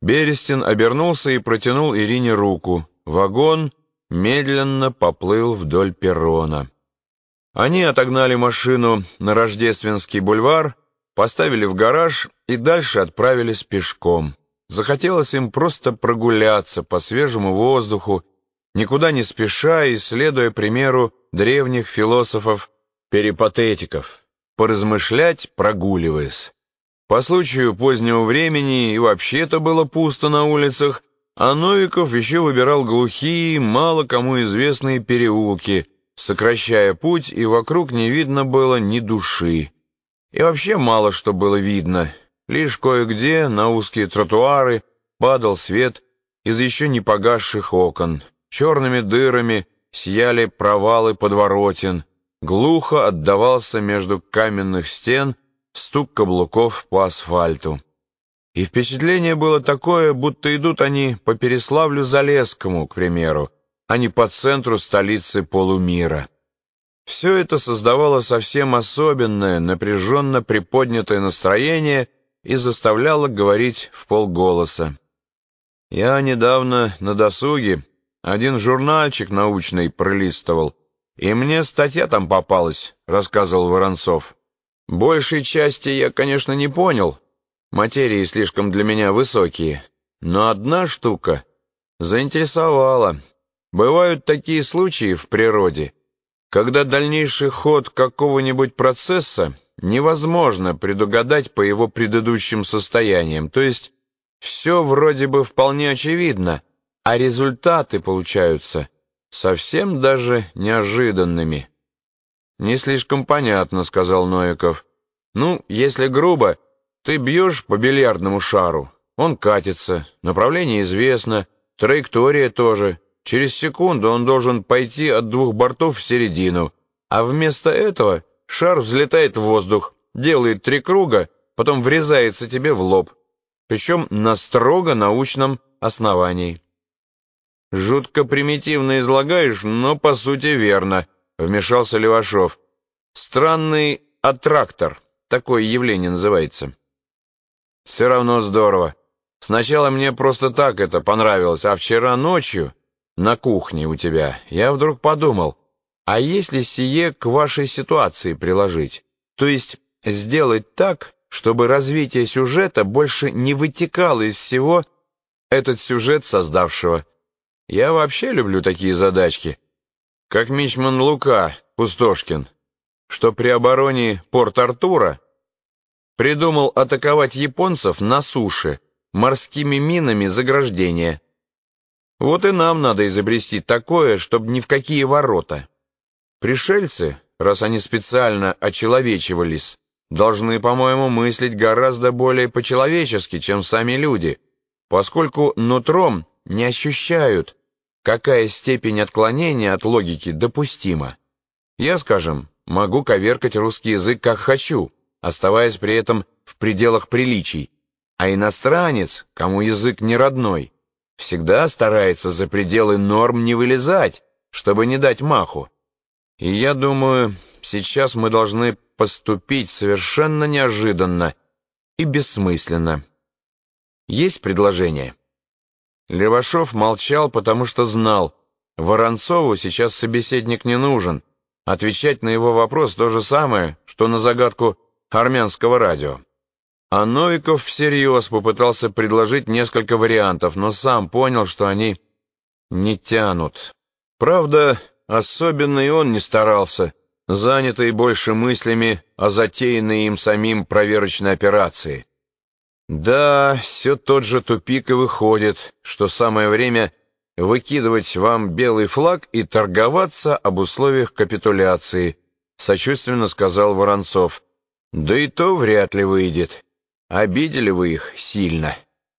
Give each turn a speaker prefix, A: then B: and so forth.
A: Берестин обернулся и протянул Ирине руку. Вагон медленно поплыл вдоль перрона. Они отогнали машину на Рождественский бульвар, поставили в гараж и дальше отправились пешком. Захотелось им просто прогуляться по свежему воздуху, никуда не спеша и следуя примеру древних философов-перипатетиков, поразмышлять, прогуливаясь. По случаю позднего времени и вообще-то было пусто на улицах, а Новиков еще выбирал глухие, мало кому известные переулки, сокращая путь, и вокруг не видно было ни души. И вообще мало что было видно, лишь кое-где на узкие тротуары падал свет из еще не погасших окон. Черными дырами сияли провалы подворотен, глухо отдавался между каменных стен — стук каблуков по асфальту. И впечатление было такое, будто идут они по Переславлю-Залесскому, к примеру, а не по центру столицы полумира. Все это создавало совсем особенное, напряженно приподнятое настроение и заставляло говорить в полголоса. Я недавно на досуге один журнальчик научный пролистывал, и мне статья там попалась, рассказывал Воронцов. Большей части я, конечно, не понял. Материи слишком для меня высокие. Но одна штука заинтересовала. Бывают такие случаи в природе, когда дальнейший ход какого-нибудь процесса невозможно предугадать по его предыдущим состояниям. То есть все вроде бы вполне очевидно, а результаты получаются совсем даже неожиданными. «Не слишком понятно», — сказал Новиков. «Ну, если грубо, ты бьешь по бильярдному шару, он катится, направление известно, траектория тоже. Через секунду он должен пойти от двух бортов в середину, а вместо этого шар взлетает в воздух, делает три круга, потом врезается тебе в лоб, причем на строго научном основании». «Жутко примитивно излагаешь, но по сути верно», Вмешался Левашов. Странный аттрактор. Такое явление называется. Все равно здорово. Сначала мне просто так это понравилось, а вчера ночью на кухне у тебя я вдруг подумал, а если сие к вашей ситуации приложить? То есть сделать так, чтобы развитие сюжета больше не вытекало из всего этот сюжет создавшего. Я вообще люблю такие задачки как мичман Лука Пустошкин, что при обороне Порт-Артура придумал атаковать японцев на суше морскими минами заграждения. Вот и нам надо изобрести такое, чтобы ни в какие ворота. Пришельцы, раз они специально очеловечивались, должны, по-моему, мыслить гораздо более по-человечески, чем сами люди, поскольку нутром не ощущают, какая степень отклонения от логики допустима. Я, скажем, могу коверкать русский язык как хочу, оставаясь при этом в пределах приличий, а иностранец, кому язык не родной, всегда старается за пределы норм не вылезать, чтобы не дать маху. И я думаю, сейчас мы должны поступить совершенно неожиданно и бессмысленно. Есть предложение? Левашов молчал, потому что знал, Воронцову сейчас собеседник не нужен. Отвечать на его вопрос то же самое, что на загадку армянского радио. А Новиков всерьез попытался предложить несколько вариантов, но сам понял, что они не тянут. Правда, особенно и он не старался, занятый больше мыслями о затеянной им самим проверочной операции. Да, все тот же тупик и выходит, что самое время выкидывать вам белый флаг и торговаться об условиях капитуляции, сочувственно сказал Воронцов. Да и то вряд ли выйдет. Обидели вы их сильно.